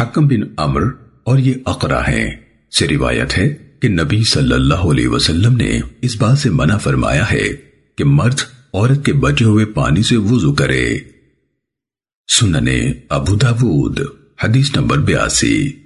حکم بن عمر اور یہ اقرا ہیں۔ سے روایت ہے کہ نبی صلی اللہ علیہ وسلم نے اس بات سے منع فرمایا ہے کہ مرد عورت کے بچے ہوئے پانی سے وضو کرے۔ سننے ابو داود، حدیث نمبر بیاسی۔